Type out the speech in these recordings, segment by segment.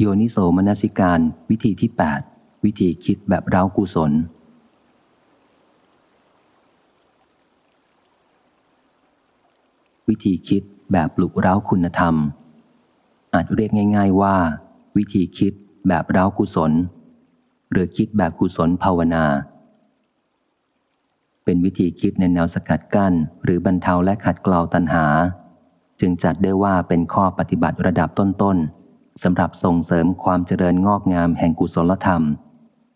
โยนิโสมนสิการ วิธีที่ 8 วิธีคิดแบบเร้ากุศล วิธีคิดแบบปลุกเร้าคุณธรรม อาจเรียกง่าย ๆว่า วิธีคิดแบบเร้ากุศล หรือคิดแบบกุศลภาวนา เป็นวิธีคิดในแนวสกัดกั้น หรือบรรเทาและขัดเกลาตัณหา จึงจัดได้ว่าเป็นข้อปฏิบัติระดับต้นๆ สำหรับส่งเสริมความเจริญงอกงามแห่งกุศลธรรม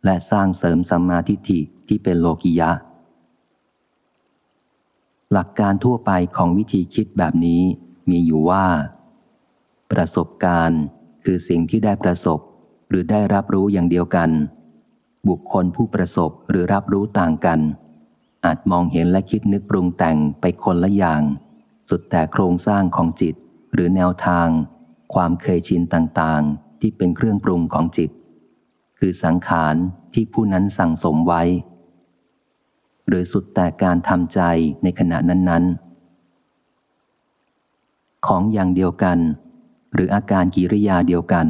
และสร้างเสริมสัมมาทิฏฐิที่เป็นโลกิยะ หลักการทั่วไปของวิธีคิดแบบนี้มีอยู่ว่า ประสบการณ์คือสิ่งที่ได้ประสบหรือได้รับรู้อย่างเดียวกัน บุคคลผู้ประสบหรือรับรู้ต่างกัน อาจมองเห็นและคิดนึกปรุงแต่งไปคนละอย่าง สุดแต่โครงสร้างของจิตหรือแนวทาง ความเคยชินต่างๆ ที่เป็นเครื่องปรุงของจิต คือสังขารที่ผู้นั้นสั่งสมไว้ หรือสุดแต่การทำใจในขณะนั้นๆ ของอย่างเดียวกัน หรืออาการกิริยาเดียวกัน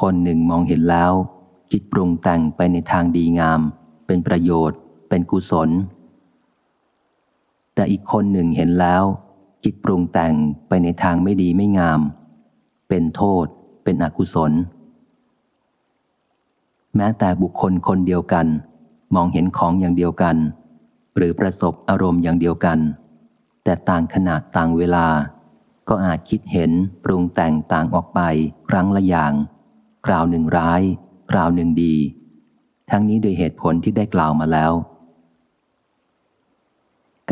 คนหนึ่งมองเห็นแล้ว คิดปรุงแต่งไปในทางดีงาม เป็นประโยชน์ เป็นกุศล แต่อีกคนหนึ่งเห็นแล้วคิดปรุงแต่งไปในทางไม่ดีไม่งาม เป็นโทษ เป็นอกุศล แม้แต่บุคคลคนเดียวกัน มองเห็นของอย่างเดียวกัน หรือประสบอารมณ์อย่างเดียวกัน แต่ต่างขนาดต่างเวลา ก็อาจคิดเห็นปรุงแต่งต่างออกไปครั้งละอย่างกล่าวหนึ่งร้ายกล่าวหนึ่งดี ทั้งนี้โดยเหตุผลที่ได้กล่าวมาแล้ว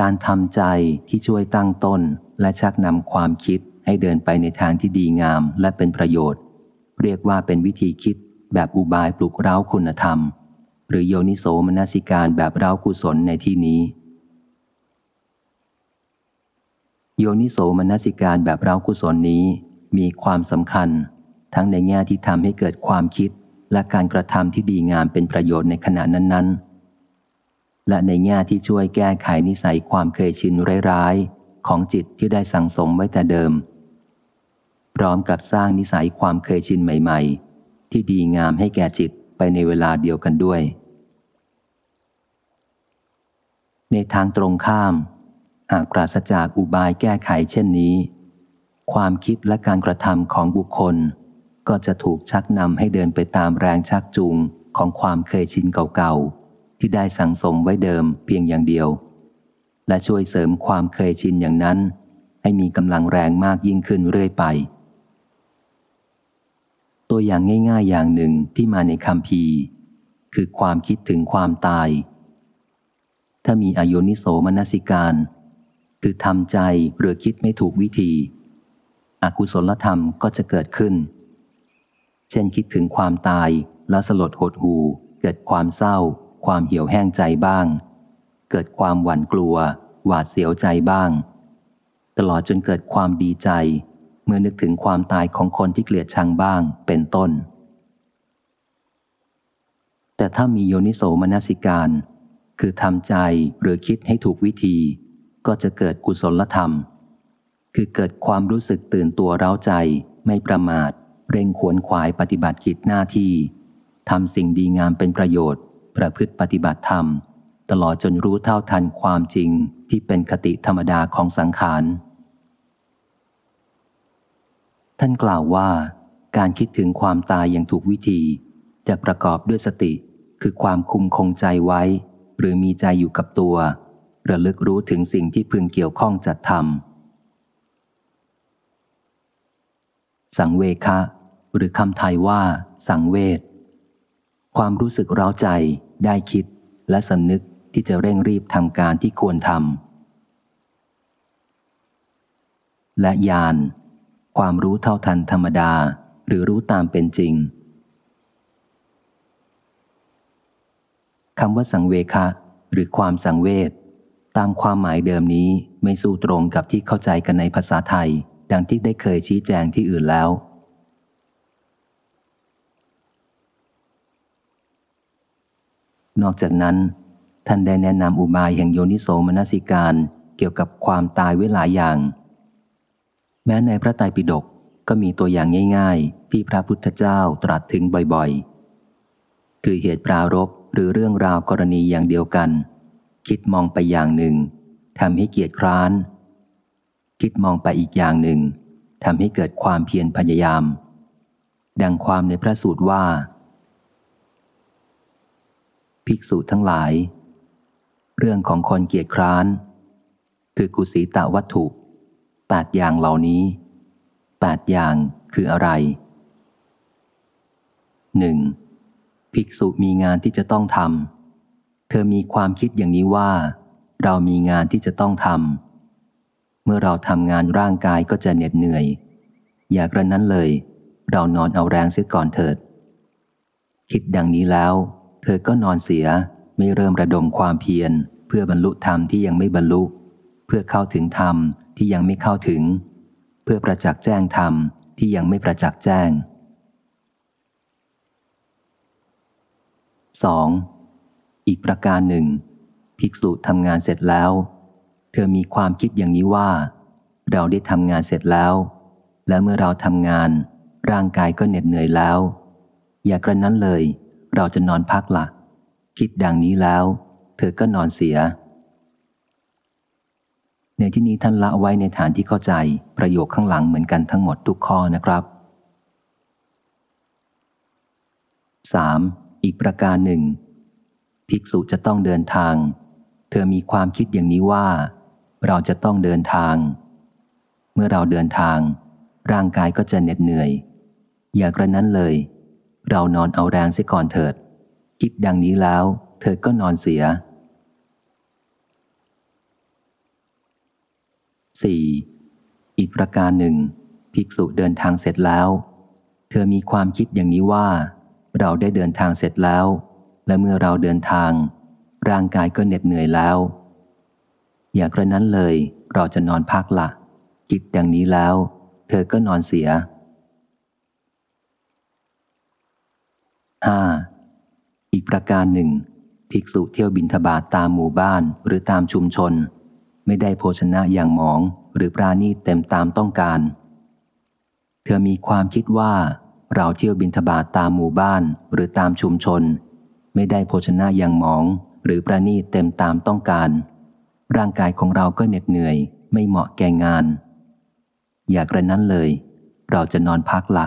การทำใจที่ช่วยตั้งต้นและชักนำความคิด ให้เดินไปในทางที่ดีงามและเป็นประโยชน์ เรียกว่าเป็นวิธีคิดแบบอุบายปลุกเร้าคุณธรรม หรือโยนิโสมนสิการแบบเร้ากุศลในที่นี้ โยนิโสมนสิการแบบเร้ากุศลนี้ มีความสำคัญ ทั้งในแง่ที่ทำให้เกิดความคิดและการกระทำที่ดีงามเป็นประโยชน์ในขณะนั้น ๆ และในแง่ที่ช่วยแก้ไขนิสัยความเคยชินร้ายๆของจิตที่ได้สั่งสมไว้แต่เดิม พร้อมกับสร้างนิสัยความเคยชินใหม่ ๆ ที่ดีงามให้แก่จิตไปในเวลาเดียวกันด้วย ในทางตรงข้าม หากปราศจากอุบายแก้ไขเช่นนี้ ความคิดและการกระทำของบุคคล ก็จะถูกชักนำให้เดินไปตามแรงชักจูงของความเคยชินเก่าๆ ที่ได้สั่งสมไว้เดิมเพียงอย่างเดียว และช่วยเสริมความเคยชินอย่างนั้น ให้มีกำลังแรงมากยิ่งขึ้นเรื่อยไป ตัวอย่างง่ายๆ อย่างหนึ่งที่มาในคำพีคือความคิดถึงความตาย ถ้ามีอโยนิโสมนสิการ คือทำใจหรือคิดไม่ถูกวิธี อกุศลธรรมก็จะเกิดขึ้น เช่นคิดถึงความตายแล้วสลดหดหูเกิดความเศร้า ความเหี่ยวแห้งใจบ้าง เกิดความหวั่นกลัว หวาดเสียวใจบ้าง ตลอดจนเกิดความดีใจ เมื่อนึกถึงความตายของคนที่เกลียดชังบ้างเป็นต้น แต่ถ้ามีโยนิโสมนสิการ คือทำใจหรือคิดให้ถูกวิธี ก็จะเกิดกุศลธรรม คือเกิดความรู้สึกตื่นตัวเร้าใจ ไม่ประมาท เร่งขวนขวายปฏิบัติกิจหน้าที่ทำสิ่งดีงามเป็นประโยชน์ ประพฤติปฏิบัติธรรม ตลอดจนรู้เท่าทันความจริงที่เป็นคติธรรมดาของสังขาร ท่านกล่าวว่า การคิดถึงความตายอย่างถูกวิธี จะประกอบด้วยสติ คือความคุมคงใจไว้ หรือมีใจอยู่กับตัว ระลึกรู้ถึงสิ่งที่พึงเกี่ยวข้องจัดทำสังเวคะ หรือคำไทยว่า สังเวชความรู้สึกร้าใจ ได้คิด และสำนึกที่จะเร่งรีบทำการที่ควรทำและยาน ความรู้เท่าทันธรรมดา หรือรู้ตามเป็นจริงคำว่าสังเวคะ หรือความสังเวชตามความหมายเดิมนี้ไม่สู้ตรงกับที่เข้าใจกันในภาษาไทย ดังที่ได้เคยชี้แจงที่อื่นแล้ว นอกจากนั้น ท่านได้แนะนำอุบายแห่งโยนิโสมนสิการเกี่ยวกับความตายไว้หลายอย่าง แม้ในพระไตรปิฎกก็มีตัวอย่างง่าย ๆ ที่พระพุทธเจ้าตรัสถึงบ่อยๆ คือเหตุปรารบหรือเรื่องราวกรณีอย่างเดียวกัน คิดมองไปอย่างหนึ่งทำให้เกียดคร้าน คิดมองไปอีกอย่างหนึ่งทำให้เกิดความเพียรพยายาม ดังความในพระสูตรว่า ภิกษุทั้งหลาย เรื่องของคนเกียจคร้าน คือกุศีตวัตถุ แปดอย่างเหล่านี้แปดอย่างคืออะไรหนึ่งภิกษุมีงานที่จะต้องทำเธอมีความคิดอย่างนี้ว่า เรามีงานที่จะต้องทำเมื่อเราทำงานร่างกายก็จะเหน็ดเหนื่อย อย่ากระนั้นเลย เรานอนเอาแรงเสียก่อนเถิด คิดดังนี้แล้ว เธอก็นอนเสียไม่เริ่มระดมความเพียร เพื่อบรรลุธรรมที่ยังไม่บรรลุ เพื่อเข้าถึงธรรม ที่ยังไม่เข้าถึง เพื่อประจักษ์แจ้งธรรมที่ยังไม่ประจักษ์แจ้ง 2. อีกประการหนึ่ง ภิกษุทำงานเสร็จแล้ว เธอมีความคิดอย่างนี้ว่า เราได้ทำงานเสร็จแล้ว และเมื่อเราทำงาน ร่างกายก็เหน็ดเหนื่อยแล้ว อย่ากระนั้นเลย เราจะนอนพักละ่ะ คิดดังนี้แล้ว เธอก็นอนเสีย ในที่นี้ท่านละไว้ในฐานที่เข้าใจประโยคข้างหลังเหมือนกันทั้งหมดทุกข้อนะครับ 3. อีกประการหนึ่ง ภิกษุจะต้องเดินทาง เธอมีความคิดอย่างนี้ว่า เราจะต้องเดินทาง เมื่อเราเดินทาง ร่างกายก็จะเหน็ดเหนื่อย อย่ากระนั้นเลย เรานอนเอาแรงเสียก่อนเถิด คิดดังนี้แล้ว เธอก็นอนเสีย 4. อีกประการหนึ่ง ภิกษุเดินทางเสร็จแล้ว เธอมีความคิดอย่างนี้ว่า เราได้เดินทางเสร็จแล้ว และเมื่อเราเดินทาง ร่างกายก็เหน็ดเหนื่อยแล้ว อย่ากระนั้นเลย เราจะนอนพักละ่ะคิดดังนี้แล้ว เธอก็นอนเสีย 5. อีกประการหนึ่ง ภิกษุเที่ยวบินทบาทตามหมู่บ้านหรือตามชุมชน ไม่ได้โภชนะอย่างหมองหรือปราณีเต็มตามต้องการ เธอมีความคิดว่าเราเที่ยวบินทบาทตามหมู่บ้านหรือตามชุมชน ไม่ได้โภชนะอย่างหมอง หรือประณีเต็มตามต้องการ ร่างกายของเราก็เหน็ดเหนื่อย ไม่เหมาะแก่งาน อยากระนั้นเลย เราจะนอนพักละ่ะ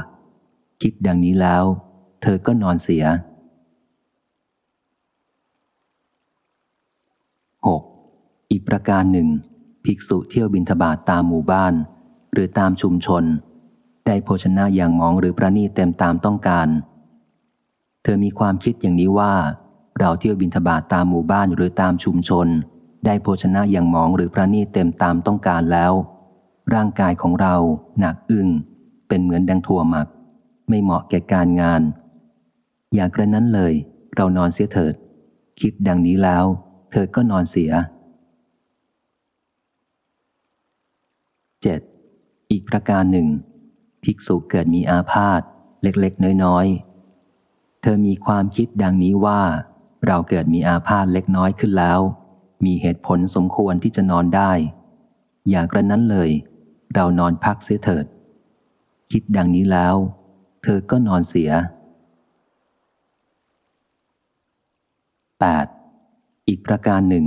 คิดดังนี้แล้ว เธอก็นอนเสีย 6. อีกประการหนึ่ง ภิกษุเที่ยวบินทบาทตามหมู่บ้าน หรือตามชุมชน ได้โภชนะอย่างมองหรือประณีเต็มตามต้องการ เธอมีความคิดอย่างนี้ว่า เราเที่ยวบินทบาทตามหมู่บ้านหรือตามชุมชน ได้โภชนะอย่างมองหรือประณีเต็มตามต้องการแล้ว ร่างกายของเราหนักอึ้งเป็นเหมือนดังถั่วหมัก ไม่เหมาะแก่การงาน อย่ากระนั้นเลย เรานอนเสียเถิด คิดดังนี้แล้ว เธอก็นอนเสีย 7. อีกประการหนึ่ง ภิกษุเกิดมีอาพาธเล็กๆ น้อยๆ เธอมีความคิดดังนี้ว่า เราเกิดมีอาพาธเล็กน้อยขึ้นแล้ว มีเหตุผลสมควรที่จะนอนได้ อย่ากระนั้นเลย เรานอนพักเสียเถิด คิดดังนี้แล้ว เธอก็นอนเสีย 8. อีกประการหนึ่ง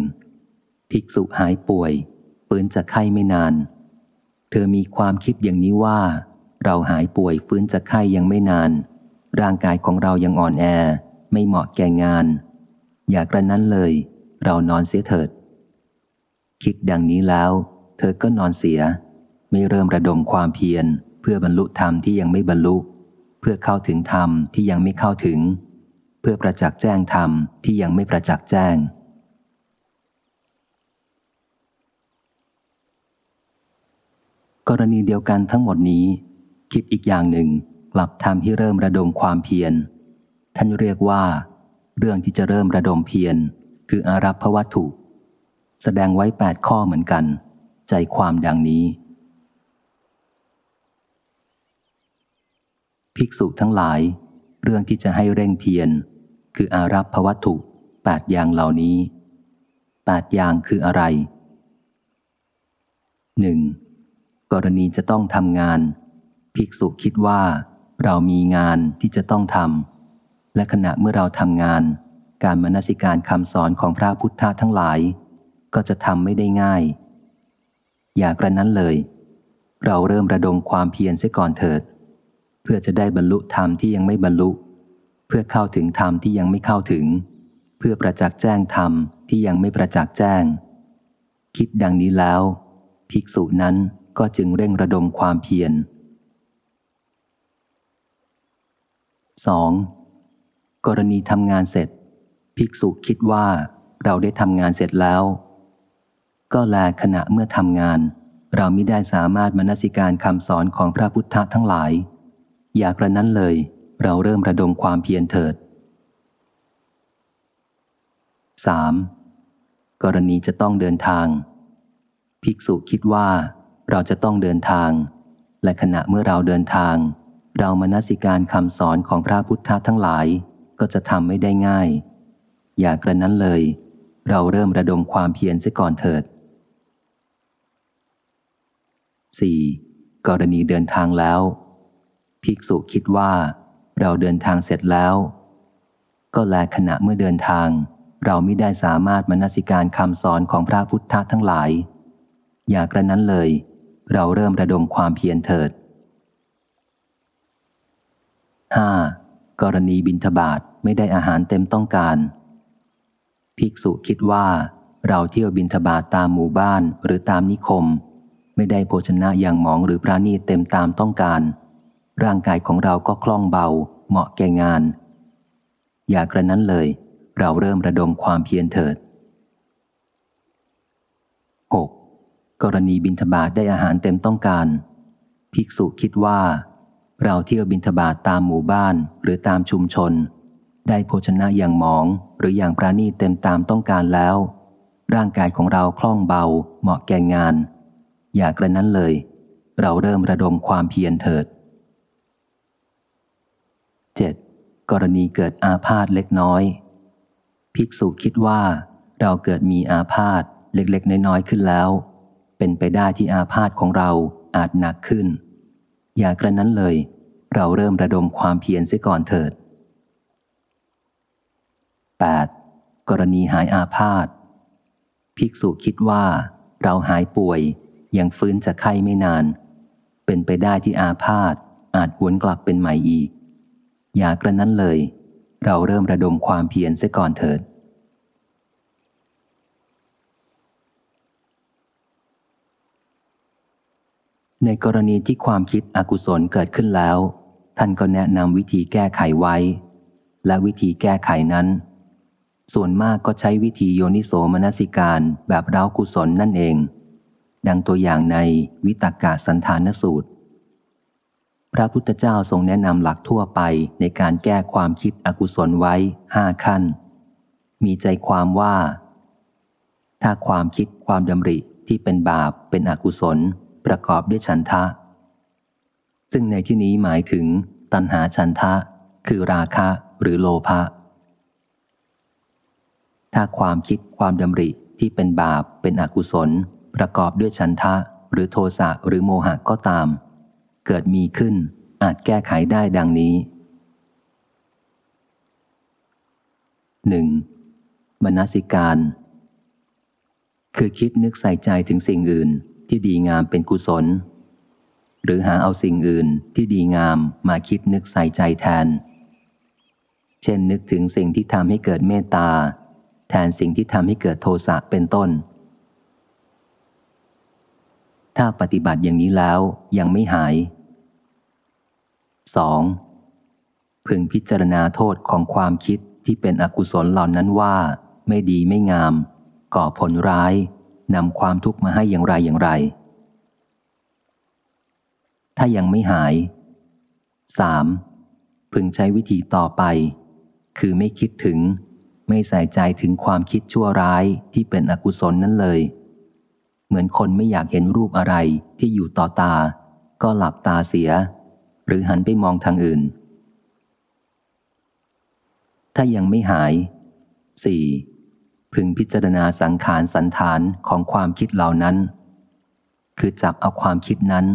ภิกษุหายป่วยฟื้นจากไข้ไม่นาน เธอมีความคิดอย่างนี้ว่า เราหายป่วยฟื้นจากไข้ยังไม่นาน ร่างกายของเรายังอ่อนแอ ไม่เหมาะแก่งาน อย่ากระนั้นเลย เรานอนเสียเถิด คิดดังนี้แล้ว เธอก็นอนเสีย ไม่เริ่มระดมความเพียร เพื่อบรรลุธรรมที่ยังไม่บรรลุ เพื่อเข้าถึงธรรมที่ยังไม่เข้าถึง เพื่อประจักษ์แจ้งธรรมที่ยังไม่ประจักษ์แจ้ง กรณีเดียวกันทั้งหมดนี้ คิดอีกอย่างหนึ่งกลับทำให้เริ่มระดมความเพียร ท่านเรียกว่า เรื่องที่จะเริ่มระดมเพียร คืออารัพวัตถุ แสดงไว้แปดข้อเหมือนกัน ใจความดังนี้ ภิกษุทั้งหลาย เรื่องที่จะให้เร่งเพียร คืออารัพวัตถุแปดอย่างเหล่านี้แปดอย่างคืออะไรหนึ่ง กรณีจะต้องทำงาน ภิกษุคิดว่า เรามีงานที่จะต้องทำและขณะเมื่อเราทำงาน การมนสิการคำสอนของพระพุทธทั้งหลาย ก็จะทำไม่ได้ง่าย อย่ากระนั้นเลย เราเริ่มระดมความเพียรเสียก่อนเถิด เพื่อจะได้บรรลุธรรมที่ยังไม่บรรลุ เพื่อเข้าถึงธรรมที่ยังไม่เข้าถึง เพื่อประจักษ์แจ้งธรรมที่ยังไม่ประจักษ์แจ้ง คิดดังนี้แล้ว ภิกษุนั้น ก็จึงเร่งระดมความเพียร 2. กรณีทำงานเสร็จ ภิกษุคิดว่าเราได้ทำงานเสร็จแล้ว ก็แลขณะเมื่อทำงาน เราไม่ได้สามารถมนสิการคำสอนของพระพุทธทั้งหลาย อย่ากระนั้นเลย เราเริ่มระดมความเพียรเถิด 3. กรณีจะต้องเดินทาง ภิกษุคิดว่า เราจะต้องเดินทาง และขณะเมื่อเราเดินทาง เรามนสิการคำสอนของพระพุทธทั้งหลายก็จะทำไม่ได้ง่าย อย่ากระนั้นเลย เราเริ่มระดมความเพียรเสียก่อนเถิด 4. กรณีเดินทางแล้ว ภิกษุคิดว่าเราเดินทางเสร็จแล้ว ก็แลขณะเมื่อเดินทาง เราไม่ได้สามารถมนสิการคำสอนของพระพุทธทั้งหลาย อย่ากระนั้นเลย เราเริ่มระดมความเพียรเถิด 5. กรณีบินทบาทไม่ได้อาหารเต็มต้องการ ภิกษุคิดว่า เราเที่ยวบินทบาทตามหมู่บ้านหรือตามนิคม ไม่ได้โภชนะอย่างหมองหรือปราณีเต็มตามต้องการ ร่างกายของเราก็คล่องเบา เหมาะแก่งาน อย่ากระนั้นเลย เราเริ่มระดมความเพียรเถิด 6. กรณีบินทบาทได้อาหารเต็มต้องการ ภิกษุคิดว่า เราเที่ยวบินทบาทตามหมู่บ้านหรือตามชุมชน ได้โภชนะอย่างหมองหรืออย่างปราณีเต็มตามต้องการแล้ว ร่างกายของเราคล่องเบา เหมาะแก่งาน อย่ากระนั้นเลย เราเริ่มระดมความเพียรเถิด 7. กรณีเกิดอาพาธเล็กน้อย ภิกษุคิดว่า เราเกิดมีอาพาธเล็กๆ น้อยๆขึ้นแล้ว เป็นไปได้ที่อาพาธของเราอาจหนักขึ้น อย่ากระนั้นเลย เราเริ่มระดมความเพียรเสียก่อนเถิด 8. กรณีหายอาพาธภิกษุคิดว่า เราหายป่วยยังฟื้นจากไข้ไม่นาน เป็นไปได้ที่อาพาธอาจหวนกลับเป็นใหม่อีก อย่ากระนั้นเลย เราเริ่มระดมความเพียรเสียก่อนเถิด ในกรณีที่ความคิดอกุศลเกิดขึ้นแล้ว ท่านก็แนะนำวิธีแก้ไขไว้ และวิธีแก้ไขนั้น ส่วนมากก็ใช้วิธีโยนิโสมนสิการแบบเร้ากุศลนั่นเอง ดังตัวอย่างในวิตกะสันธานสูตร พระพุทธเจ้าทรงแนะนำหลักทั่วไปในการแก้ความคิดอกุศลไว้ห้าขั้น มีใจความว่า ถ้าความคิดความดำริที่เป็นบาปเป็นอกุศล ประกอบด้วยฉันทะ ซึ่งในที่นี้หมายถึง ตัณหาฉันทะ คือราคะหรือโลภะถ้าความคิดความดำริที่เป็นบาปเป็นอกุศล ประกอบด้วยฉันทะ หรือโทสะหรือโมหะก็ตาม เกิดมีขึ้นอาจแก้ไขได้ดังนี้ 1. มนสิการ คือคิดนึกใส่ใจถึงสิ่งอื่น ที่ดีงามเป็นกุศล หรือหาเอาสิ่งอื่นที่ดีงามมาคิดนึกใส่ใจแทน เช่นนึกถึงสิ่งที่ทำให้เกิดเมตตา แทนสิ่งที่ทำให้เกิดโทสะเป็นต้น ถ้าปฏิบัติอย่างนี้แล้วยังไม่หาย 2. พึงพิจารณาโทษของความคิดที่เป็นอกุศลเหล่านั้นว่า ไม่ดีไม่งาม ก่อผลร้าย นำความทุกข์มาให้อย่างไรอย่างไร ถ้ายังไม่หาย 3. พึงใช้วิธีต่อไป คือไม่คิดถึง ไม่ใส่ใจถึงความคิดชั่วร้ายที่เป็นอกุศลนั้นเลย เหมือนคนไม่อยากเห็นรูปอะไรที่อยู่ต่อตา ก็หลับตาเสีย หรือหันไปมองทางอื่น ถ้ายังไม่หาย 4. พึงพิจารณาสังขารสันฐานของความคิดเหล่านั้น คือจับเอาความคิดนั้น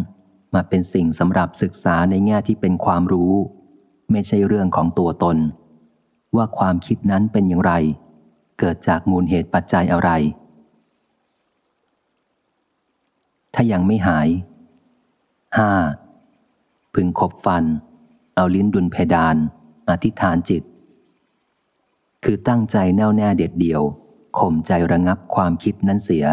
มาเป็นสิ่งสำหรับศึกษาในแง่ที่เป็นความรู้ ไม่ใช่เรื่องของตัวตน ว่าความคิดนั้นเป็นอย่างไร เกิดจากมูลเหตุปัจจัยอะไร ถ้ายังไม่หาย 5. พึงขบฟัน เอาลิ้นดุลเพดาน อธิษฐานจิตคือตั้งใจแน่วแน่เด็ดเดี่ยว ข่มใจระงับความคิดนั้นเสีย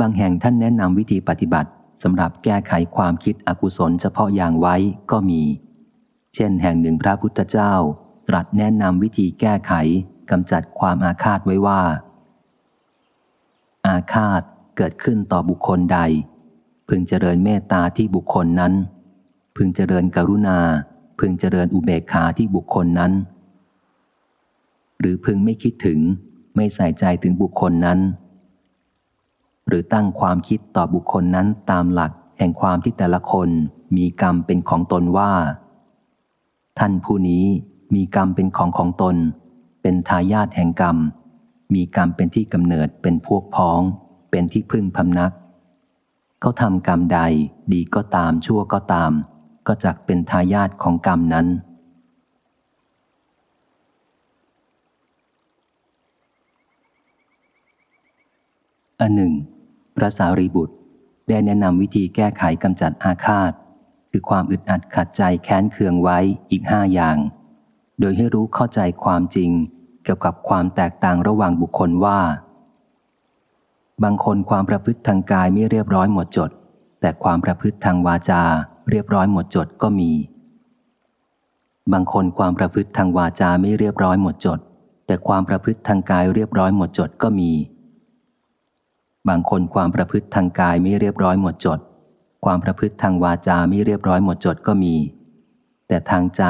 บางแห่งท่านแนะนำวิธีปฏิบัติสำหรับแก้ไขความคิดอกุศลเฉพาะอย่างไว้ก็มี เช่นแห่งหนึ่งพระพุทธเจ้า ตรัสแนะนำวิธีแก้ไขกำจัดความอาฆาตไว้ว่า อาฆาตเกิดขึ้นต่อบุคคลใด พึงเจริญเมตตาที่บุคคลนั้น พึงเจริญกรุณา พึงเจริญอุเบกขาที่บุคคลนั้น หรือพึงไม่คิดถึงไม่ใส่ใจถึงบุคคลนั้น หรือตั้งความคิดต่อบุคคลนั้นตามหลักแห่งความที่แต่ละคนมีกรรมเป็นของตนว่า ท่านผู้นี้มีกรรมเป็นของของตน เป็นทายาทแห่งกรรม มีกรรมเป็นที่กำเนิดเป็นพวกพ้อง เป็นที่พึ่งพำนัก เขาทำกรรมใดดีก็ตามชั่วก็ตาม ก็จักเป็นทายาทของกรรมนั้น อันหนึ่ง พระสารีบุตรได้แนะนำวิธีแก้ไขกำจัดอาฆาต คือความอึดอัดขัดใจแค้นเคืองไว้อีกห้าอย่าง โดยให้รู้เข้าใจความจริงเกี่ยวกับความแตกต่างระหว่างบุคคลว่า บางคนความประพฤติทางกายไม่เรียบร้อยหมดจด แต่ความประพฤติทางวาจา เรียบร้อยหมดจดก็มี บางคนความประพฤติทางวาจาไม่เรียบร้อยหมดจด แต่ความประพฤติทางกายเรียบร้อยหมดจดก็มี บางคนความประพฤติทางกายไม่เรียบร้อยหมดจด ความประพฤติทางวาจาไม่เรียบร้อยหมดจดก็มี แต่ทางใจ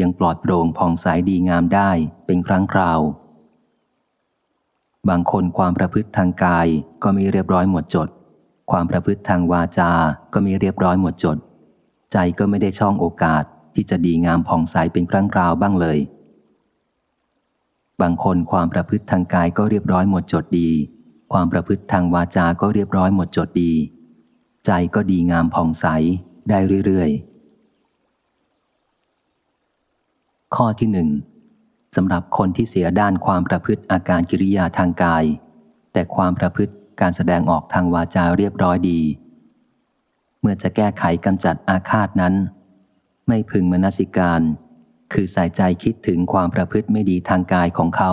ยังปลอดโปร่งผ่องใสดีงามได้เป็นครั้งคราวบางคนความประพฤติทางกายก็ไม่เรียบร้อยหมดจด ความประพฤติทางวาจา ก็ไม่เรียบร้อยหมดจด ใจก็ไม่ได้ช่องโอกาสที่จะดีงามผ่องใสเป็นครั้งคราวบ้างเลย บางคนความประพฤติทางกายก็เรียบร้อยหมดจดดี ความประพฤติทางวาจา ก็เรียบร้อยหมดจดดี ใจก็ดีงามผ่องใสได้เรื่อยๆ ข้อที่หนึ่งสำหรับคนที่เสียด้านความประพฤติอาการกิริยาทางกาย แต่ความประพฤติการแสดงออกทางวาจาเรียบร้อยดี เมื่อจะแก้ไขกำจัดอาฆาตนั้น ไม่พึงมนสิการ คือใส่ใจคิดถึงความประพฤติไม่ดีทางกายของเขา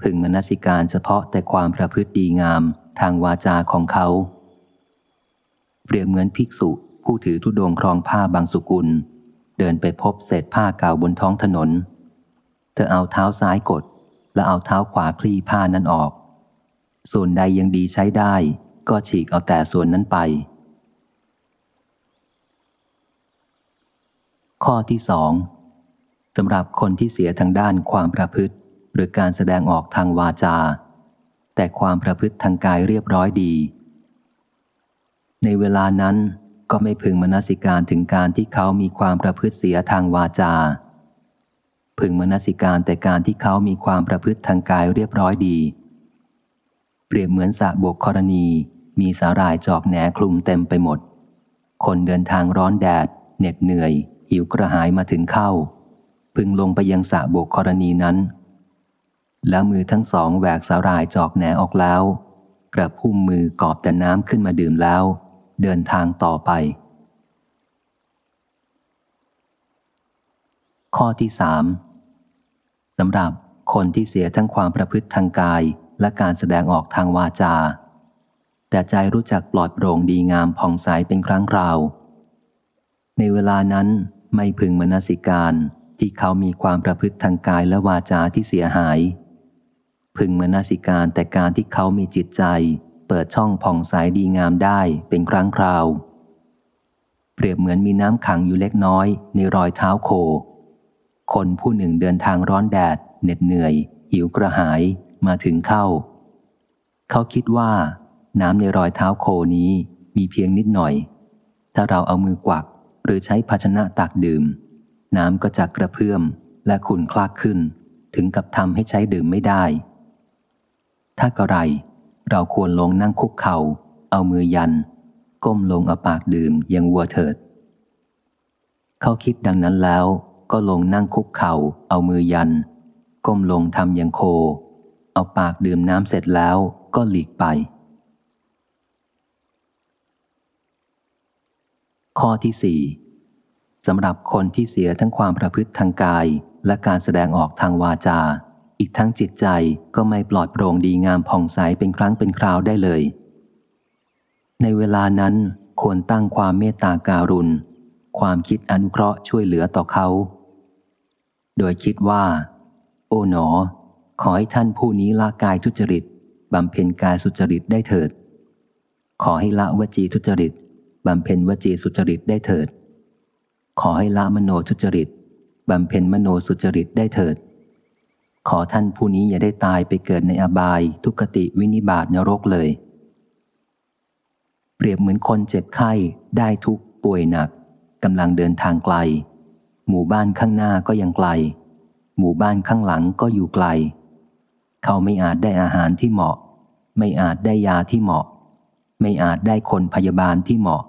พึงมนสิการเฉพาะแต่ความประพฤติดีงามทางวาจาของเขา เปรียบเหมือนภิกษุผู้ถือธุดงครองผ้าบางสุกุล เดินไปพบเศษผ้าเก่าบนท้องถนน เธอเอาเท้าซ้ายกด แล้วเอาเท้าขวาคลี่ผ้านั้นออก ส่วนใดยังดีใช้ได้ ก็ฉีกเอาแต่ส่วนนั้นไป ข้อที่สองสำหรับคนที่เสียทางด้านความประพฤติ หรือการแสดงออกทางวาจา แต่ความประพฤติทางกายเรียบร้อยดี ในเวลานั้นก็ไม่พึงมนสิการถึงการที่เขามีความประพฤติเสียทางวาจา พึงมนสิการแต่การที่เขามีความประพฤติทางกายเรียบร้อยดี เปรียบเหมือนสระบกกรณี มีสาหร่ายจอกแหนคลุมเต็มไปหมด คนเดินทางร้อนแดดเหน็ดเหนื่อย หิวกระหายมาถึงเข้า พึงลงไปยังสระโบกกรณีนั้น แล้วมือทั้งสองแหวกสาหร่ายจอกแหนออกแล้ว กระพุ่มมือกอบแต่น้ำขึ้นมาดื่มแล้ว เดินทางต่อไป ข้อที่สามสำหรับคนที่เสียทั้งความประพฤติทางกายและการแสดงออกทางวาจา แต่ใจรู้จักปลอดโปร่งดีงามผ่องใสเป็นครั้งคราว ในเวลานั้น ไม่พึงมนสิการที่เขามีความประพฤติทางกายและวาจาที่เสียหาย พึงมนสิการแต่การที่เขามีจิตใจ เปิดช่องผ่องใสดีงามได้เป็นครั้งคราว เปรียบเหมือนมีน้ำขังอยู่เล็กน้อย ในรอยเท้าโค คนผู้หนึ่งเดินทางร้อนแดด เหน็ดเหนื่อย หิวกระหายมาถึงเข้า เขาคิดว่าน้ำในรอยเท้าโคนี้มีเพียงนิดหน่อย ถ้าเราเอามือกวัก หรือใช้ภาชนะตักดื่ม น้ำก็จะกระเพื่อมและขุ่นคลากขึ้น ถึงกับทำให้ใช้ดื่มไม่ได้ ถ้ากระไร เราควรลงนั่งคุกเขา่า เอามือยัน ก้มลงเอาปากดื่มยังวัวเถิด เขาคิดดังนั้นแล้วก็ลงนั่งคุกเขา่า เอามือยัน ก้มลงทำยังโค เอาปากดื่มน้ำเสร็จแล้วก็หลีกไป ข้อที่สี่สำหรับคนที่เสียทั้งความประพฤติทางกาย และการแสดงออกทางวาจา อีกทั้งจิตใจก็ไม่ปลอดโปร่งดีงามผ่องใสเป็นครั้งเป็นคราวได้เลย ในเวลานั้นควรตั้งความเมตตาการุณ ความคิดอนุเคราะห์ช่วยเหลือต่อเขา โดยคิดว่า โอ๋หนอ ขอให้ท่านผู้นี้ละกายทุจริตบำเพ็ญกายสุจริตได้เถิด ขอให้ละวจีทุจริต บำเพ็ญวจีสุจริตได้เถิด ขอให้ละมโนทุจริตบำเพ็ญมโนสุจริตได้เถิด ขอท่านผู้นี้อย่าได้ตายไปเกิดในอบาย ทุกติวินิบาตนรกเลย เปรียบเหมือนคนเจ็บไข้ได้ทุกป่วยหนักกำลังเดินทางไกล หมู่บ้านข้างหน้าก็ยังไกล หมู่บ้านข้างหลังก็อยู่ไกล เขาไม่อาจได้อาหารที่เหมาะ ไม่อาจได้ยาที่เหมาะ ไม่อาจได้คนพยาบาลที่เหมาะ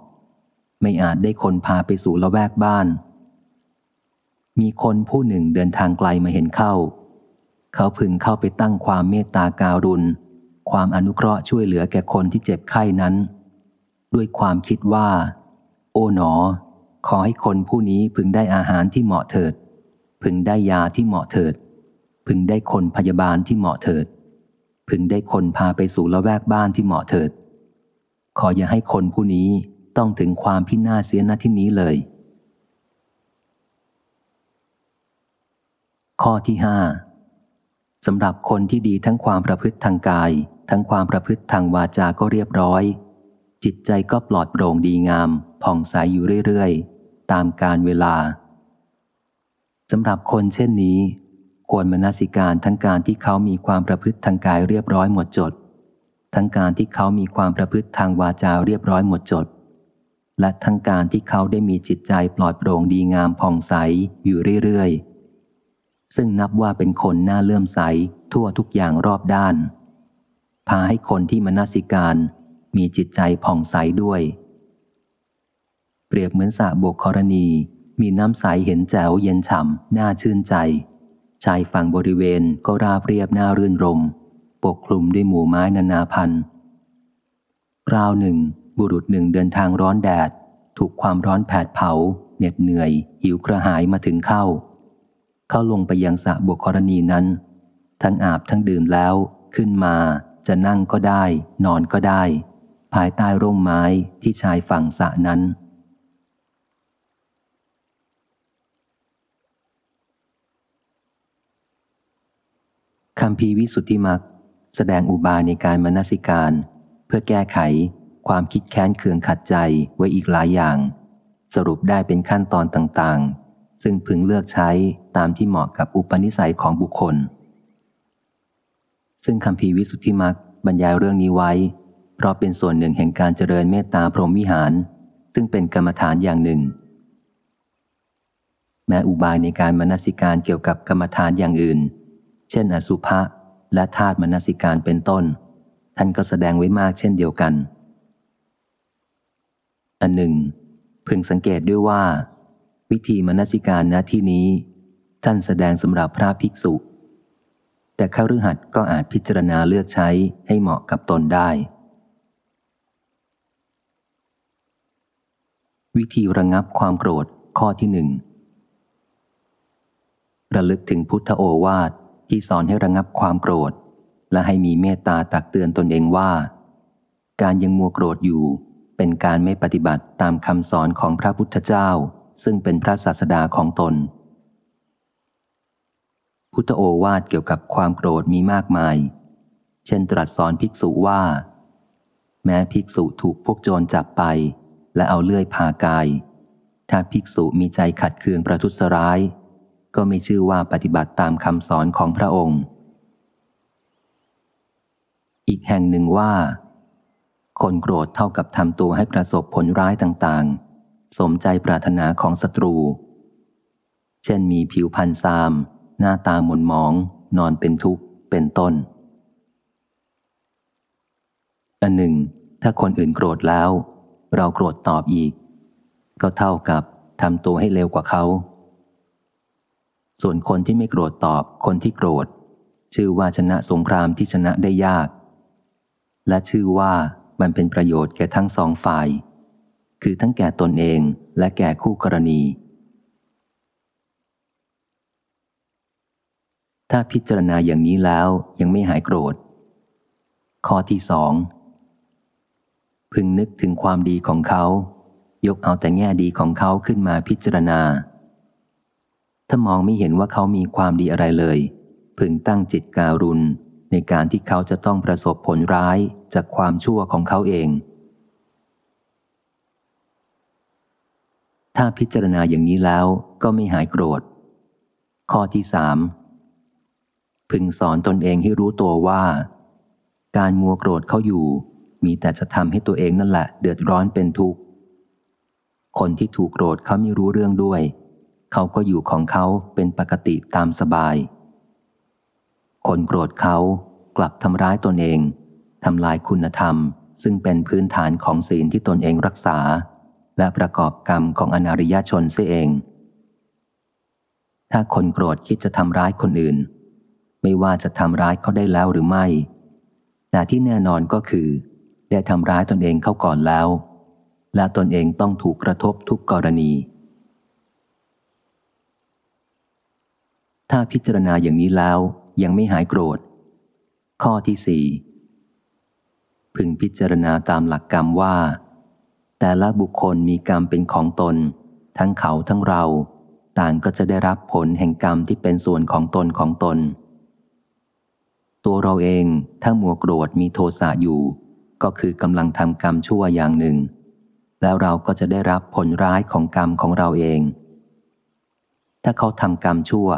ไม่อาจได้คนพาไปสู่ละแวกบ้าน มีคนผู้หนึ่งเดินทางไกลมาเห็นเข้า เขาพึงเข้าไปตั้งความเมตตาการุณ ความอนุเคราะห์ช่วยเหลือแก่คนที่เจ็บไข้นั้น ด้วยความคิดว่า โอ๋หนอ ขอให้คนผู้นี้พึงได้อาหารที่เหมาะเถิด พึงได้ยาที่เหมาะเถิด พึงได้คนพยาบาลที่เหมาะเถิด พึงได้คนพาไปสู่ละแวกบ้านที่เหมาะเถิด ขออย่าให้คนผู้นี้ ต้องถึงความพินาศเสียณที่นี้เลย ข้อที่ห้าสำหรับคนที่ดีทั้งความประพฤติทางกาย ทั้งความประพฤติทางวาจาก็เรียบร้อย จิตใจก็ปลอดโปร่งดีงาม ผ่องใสยอยู่เรื่อยๆ ตามการเวลาสำหรับคนเช่นนี้ ควรมนสิการทั้งการที่เขามีความประพฤติทางกายเรียบร้อยหมดจด ทั้งการที่เขามีความประพฤติทางวาจาเรียบร้อยหมดจด และทั้งการที่เขาได้มีจิตใจปลอดโปร่งดีงามผ่องใสอยู่เรื่อยๆ ซึ่งนับว่าเป็นคนน่าเลื่อมใสทั่วทุกอย่างรอบด้าน พาให้คนที่มนสิการมีจิตใจผ่องใสด้วย เปรียบเหมือนสระบกกรณี มีน้ำใสเห็นแจ๋วเย็นฉ่ำน่าชื่นใจ ชายฝั่งบริเวณก็ราบเรียบน่ารื่นรม ปกคลุมด้วยหมู่ไม้นานาพันธุ์ราวหนึ่ง บุรุษหนึ่งเดินทางร้อนแดด ถูกความร้อนแผดเผา เหน็ดเหนื่อย หิวกระหายมาถึงเข้า เข้าลงไปยังสระบกกรณีนั้น ทั้งอาบทั้งดื่มแล้วขึ้นมาจะนั่งก็ได้ นอนก็ได้ ภายใต้ร่มไม้ที่ชายฝั่งสระนั้น คำพีวิสุทธิมักแสดงอุบายในการมนสิการ เพื่อแก้ไข ความคิดแค้นเคืองขัดใจไว้อีกหลายอย่าง สรุปได้เป็นขั้นตอนต่างๆ ซึ่งพึงเลือกใช้ตามที่เหมาะกับอุปนิสัยของบุคคล ซึ่งคำพีวิสุทธิมักบรรยายเรื่องนี้ไว้ เพราะเป็นส่วนหนึ่งแห่งการเจริญเมตตาพรหมวิหาร ซึ่งเป็นกรรมฐานอย่างหนึ่ง แม้อุบายในการมนสิการเกี่ยวกับกรรมฐานอย่างอื่น เช่น อสุภะและธาตุมนสิการเป็นต้น ท่านก็แสดงไว้มากเช่นเดียวกัน อันหนึ่ง พึงสังเกตด้วยว่า วิธีมนสิการณที่นี้ ท่านแสดงสำหรับพระภิกษุ แต่ข้ารือหัดก็อาจพิจารณาเลือกใช้ให้เหมาะกับตนได้ วิธีระงับความโกรธข้อที่หนึ่งระลึกถึงพุทธโอวาทที่สอนให้ระงับความโกรธ และให้มีเมตตาตักเตือนตนเองว่า การยังมัวโกรธอยู่ เป็นการไม่ปฏิบัติตามคำสอนของพระพุทธเจ้า ซึ่งเป็นพระศาสดาของตน พุทธโอวาทเกี่ยวกับความโกรธมีมากมาย เช่นตรัสสอนภิกษุว่า แม้ภิกษุถูกพวกโจรจับไป และเอาเลื่อยผ่ากาย ถ้าภิกษุมีใจขัดเคืองประทุษร้าย ก็ไม่ชื่อว่าปฏิบัติตามคำสอนของพระองค์ อีกแห่งหนึ่งว่า คนโกรธเท่ากับทำตัวให้ประสบผลร้ายต่างๆ สมใจปรารถนาของศัตรู เช่นมีผิวพันธ์ซาม หน้าตาหม่นหมอง นอนเป็นทุกข์ เป็นต้น อันหนึ่ง ถ้าคนอื่นโกรธแล้ว เราโกรธตอบอีก ก็เท่ากับทำตัวให้เร็วกว่าเขา ส่วนคนที่ไม่โกรธตอบคนที่โกรธ ชื่อว่าชนะสงครามที่ชนะได้ยาก และชื่อว่า มันเป็นประโยชน์แก่ทั้งสองฝ่าย คือทั้งแก่ตนเองและแก่คู่กรณี ถ้าพิจารณาอย่างนี้แล้วยังไม่หายโกรธ ข้อที่สองพึงนึกถึงความดีของเขา ยกเอาแต่แง่ดีของเขาขึ้นมาพิจารณา ถ้ามองไม่เห็นว่าเขามีความดีอะไรเลย พึงตั้งจิตการุณ ในการที่เขาจะต้องประสบผลร้ายจากความชั่วของเขาเอง ถ้าพิจารณาอย่างนี้แล้วก็ไม่หายโกรธ ข้อที่สามพึงสอนตนเองให้รู้ตัวว่า การมัวโกรธเขาอยู่ มีแต่จะทำให้ตัวเองนั่นแหละ เดือดร้อนเป็นทุกข์ คนที่ถูกโกรธเขาไม่รู้เรื่องด้วย เขาก็อยู่ของเขาเป็นปกติตามสบาย คนโกรธเขากลับทำร้ายตนเองทำลายคุณธรรม ซึ่งเป็นพื้นฐานของศีลที่ตนเองรักษา และประกอบกรรมของอนาริยชนเสียเอง ถ้าคนโกรธคิดจะทำร้ายคนอื่น ไม่ว่าจะทำร้ายเขาได้แล้วหรือไม่ แต่ที่แน่นอนก็คือ ได้ทำร้ายตนเองเข้าก่อนแล้ว และตนเองต้องถูกกระทบทุกกรณีถ้าพิจารณาอย่างนี้แล้ว ยังไม่หายโกรธ ข้อที่สี่พึงพิจารณาตามหลักกรรมว่า แต่ละบุคคลมีกรรมเป็นของตน ทั้งเขาทั้งเรา ต่างก็จะได้รับผลแห่งกรรมที่เป็นส่วนของตนของตน ตัวเราเองถ้ามัวโกรธมีโทสะอยู่ ก็คือกำลังทำกรรมชั่วอย่างหนึ่ง แล้วเราก็จะได้รับผลร้ายของกรรมของเราเอง ถ้าเขาทำกรรมชั่ว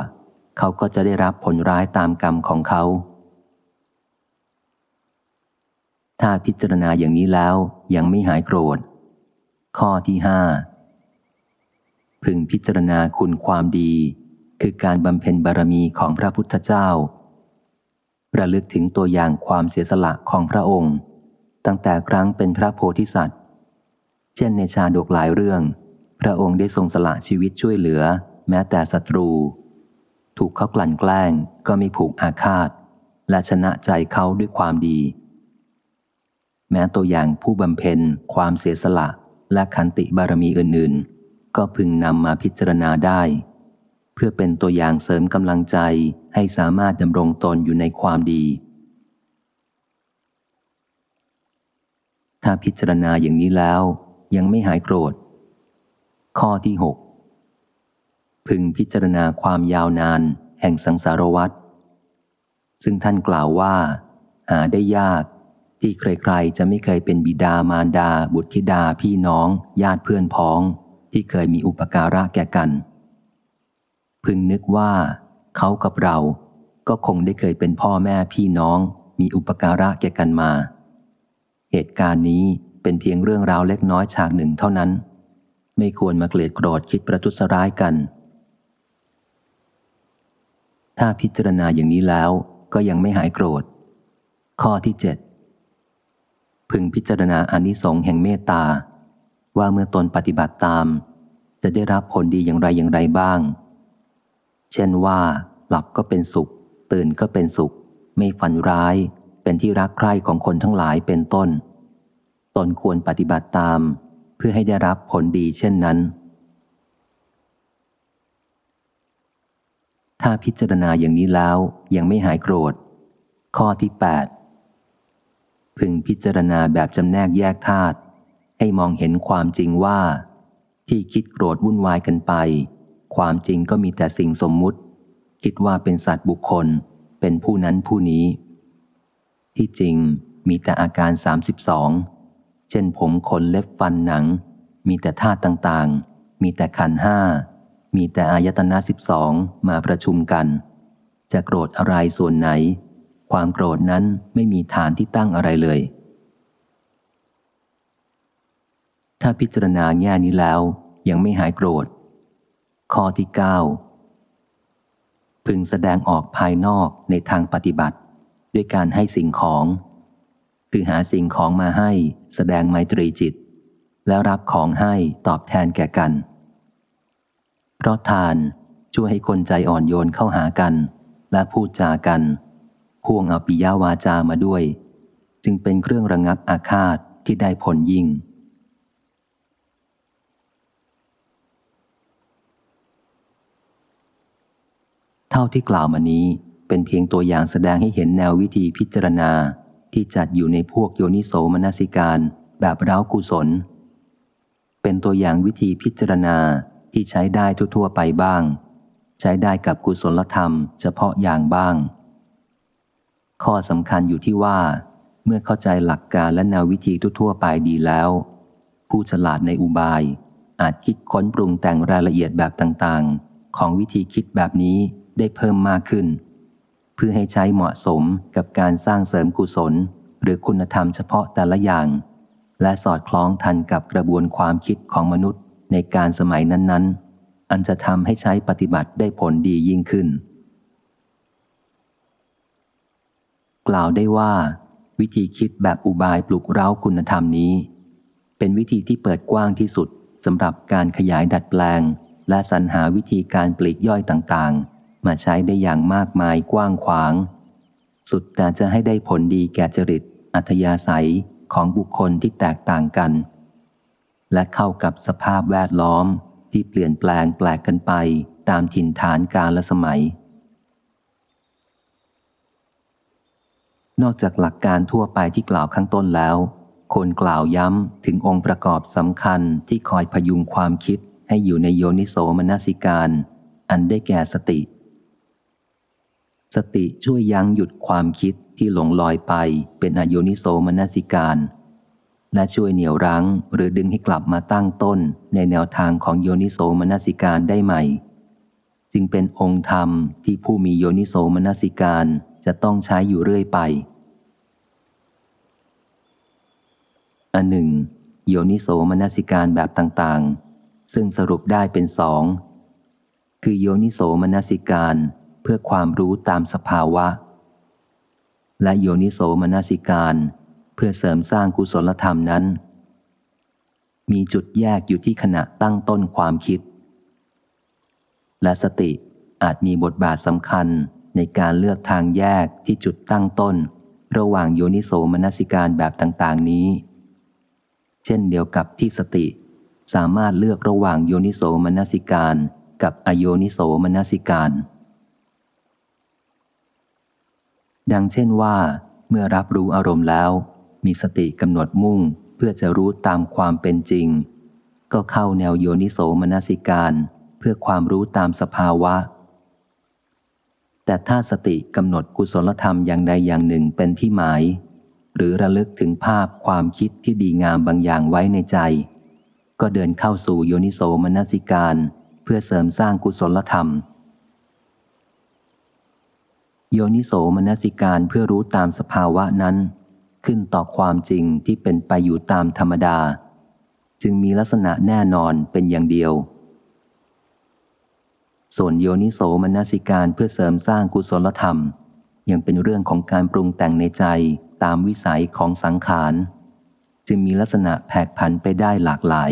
เขาก็จะได้รับผลร้ายตามกรรมของเขา ถ้าพิจารณาอย่างนี้แล้วยังไม่หายโกรธ ข้อที่ห้าพึงพิจารณาคุณความดี คือการบำเพ็ญบารมีของพระพุทธเจ้า ระลึกถึงตัวอย่างความเสียสละของพระองค์ ตั้งแต่ครั้งเป็นพระโพธิสัตว์ เช่นในชาดกหลายเรื่อง พระองค์ได้ทรงสละชีวิตช่วยเหลือ แม้แต่ศัตรู ถูกเขากลั่นแกล้งก็ไม่ผูกอาฆาต และชนะใจเขาด้วยความดี แม้ตัวอย่างผู้บำเพ็ญ ความเสียสละและขันติบารมีอื่นๆ ก็พึงนำมาพิจารณาได้ เพื่อเป็นตัวอย่างเสริมกำลังใจให้สามารถดำรงตนอยู่ในความดี ถ้าพิจารณาอย่างนี้แล้ว ยังไม่หายโกรธ ข้อที่6 พึงพิจารณาความยาวนานแห่งสังสารวัตรซึ่งท่านกล่าวว่า หาได้ยาก ที่ใครๆจะไม่เคยเป็นบิดามารดา บุตรธิดาพี่น้อง ญาติเพื่อนพ้อง ที่เคยมีอุปการะแก่กัน พึงนึกว่า เขากับเรา ก็คงได้เคยเป็นพ่อแม่พี่น้อง มีอุปการะแก่กันมา เหตุการณ์นี้เป็นเพียงเรื่องราวเล็กน้อยฉากหนึ่งเท่านั้น ไม่ควรมาเกลียดโกรธคิดประทุษร้ายกัน ถ้าพิจารณาอย่างนี้แล้วก็ยังไม่หายโกรธ ข้อที่เจ็ดพึงพิจารณาอนิสงส์แห่งเมตตา ว่าเมื่อตนปฏิบัติตาม จะได้รับผลดีอย่างไรอย่างไรบ้าง เช่นว่า หลับก็เป็นสุข ตื่นก็เป็นสุข ไม่ฝันร้าย เป็นที่รักใคร่ของคนทั้งหลายเป็นต้น ตนควรปฏิบัติตาม เพื่อให้ได้รับผลดีเช่นนั้น ถ้าพิจารณาอย่างนี้แล้วยังไม่หายโกรธ ข้อที่ 8 พึงพิจารณาแบบจำแนกแยกธาตุให้มองเห็นความจริงว่า ที่คิดโกรธวุ่นวายกันไป ความจริงก็มีแต่สิ่งสมมุติ คิดว่าเป็นสัตว์บุคคล เป็นผู้นั้นผู้นี้ ที่จริงมีแต่อาการ 32 เช่นผมขนเล็บฟันหนัง มีแต่ธาตุต่างๆ มีแต่ขันห้า มีแต่อายตนะสิบสองมาประชุมกัน จะโกรธอะไรส่วนไหน ความโกรธนั้นไม่มีฐานที่ตั้งอะไรเลย ถ้าพิจารณาแง่นี้แล้ว ยังไม่หายโกรธ ข้อที่ 9 พึงแสดงออกภายนอกในทางปฏิบัติ ด้วยการให้สิ่งของ คือหาสิ่งของมาให้แสดงไมตรีจิต แล้วรับของให้ตอบแทนแก่กัน เพราะทานช่วยให้คนใจอ่อนโยนเข้าหากัน และพูดจากันพ่วงเอาปิยาวาจามาด้วย จึงเป็นเครื่องระงับอาฆาตที่ได้ผลยิ่ง เท่าที่กล่าวมานี้เป็นเพียงตัวอย่างแสดงให้เห็นแนววิธีพิจารณาที่จัดอยู่ในพวกโยนิโสมนสิการแบบร้าวกุศล เป็นตัวอย่างวิธีพิจารณา ที่ใช้ได้ทั่วๆไปบ้าง ใช้ได้กับกุศลธรรมเฉพาะอย่างบ้าง ข้อสำคัญอยู่ที่ว่า เมื่อเข้าใจหลักการและแนววิธีทั่วๆไปดีแล้ว ผู้ฉลาดในอุบาย อาจคิดค้นปรุงแต่งรายละเอียดแบบต่างๆ ของวิธีคิดแบบนี้ได้เพิ่มมากขึ้น เพื่อให้ใช้เหมาะสมกับการสร้างเสริมกุศล หรือคุณธรรมเฉพาะแต่ละอย่าง และสอดคล้องทันกับกระบวนความคิดของมนุษย์ ในการสมัยนั้น ๆ อันจะทำให้ใช้ปฏิบัติได้ผลดียิ่งขึ้น กล่าวได้ว่า วิธีคิดแบบอุบายปลุกเร้าคุณธรรมนี้ เป็นวิธีที่เปิดกว้างที่สุดสำหรับการขยายดัดแปลง และสรรหาวิธีการปลีกย่อยต่างๆ มาใช้ได้อย่างมากมายกว้างขวาง สุดแต่จะให้ได้ผลดีแก่จริต อัธยาศัยของบุคคลที่แตกต่างกัน และเข้ากับสภาพแวดล้อมที่เปลี่ยนแปลงแปลกกันไปตามถิ่นฐานกาลและสมัย นอกจากหลักการทั่วไปที่กล่าวข้างต้นแล้ว คนกล่าวย้ำถึงองค์ประกอบสำคัญที่คอยพยุงความคิดให้อยู่ในโยนิโสมนสิการ อันได้แก่สติ สติช่วยยั้งหยุดความคิดที่หลงลอยไปเป็นอโยนิโสมนสิการ และช่วยเหนี่ยวรั้งหรือดึงให้กลับมาตั้งต้นในแนวทางของโยนิโสมนสิการได้ใหม่ จึงเป็นองค์ธรรมที่ผู้มีโยนิโสมนสิการจะต้องใช้อยู่เรื่อยไป อันหนึ่ง โยนิโสมนสิการแบบต่างๆ ซึ่งสรุปได้เป็นสอง คือโยนิโสมนสิการเพื่อความรู้ตามสภาวะ และโยนิโสมนสิการ พื่อเสริมสร้างกุศลธรรมนั้น มีจุดแยกอยู่ที่ขณะตั้งต้นความคิด และสติอาจมีบทบาทสำคัญในการเลือกทางแยกที่จุดตั้งต้น ระหว่างโยนิโสมนสิการแบบต่าง ๆ นี้ เช่นเดียวกับที่สติสามารถเลือกระหว่างโยนิโสมนสิการกับอโยนิโสมนสิการ ดังเช่นว่า เมื่อรับรู้อารมณ์แล้ว มีสติกำหนดมุ่งเพื่อจะรู้ตามความเป็นจริง ก็เข้าแนวโยนิโสมนสิการเพื่อความรู้ตามสภาวะ แต่ถ้าสติกำหนดกุศลธรรมอย่างใดอย่างหนึ่งเป็นที่หมาย หรือระลึกถึงภาพความคิดที่ดีงามบางอย่างไว้ในใจ ก็เดินเข้าสู่โยนิโสมนสิการเพื่อเสริมสร้างกุศลธรรมโยนิโสมนสิการเพื่อรู้ตามสภาวะนั้น ขึ้นต่อความจริงที่เป็นไปอยู่ตามธรรมดา จึงมีลักษณะแน่นอนเป็นอย่างเดียว ส่วนโยนิโสมนสิการเพื่อเสริมสร้างกุศลธรรม ยังเป็นเรื่องของการปรุงแต่งในใจตามวิสัยของสังขาร จึงมีลักษณะแผกผันไปได้หลากหลาย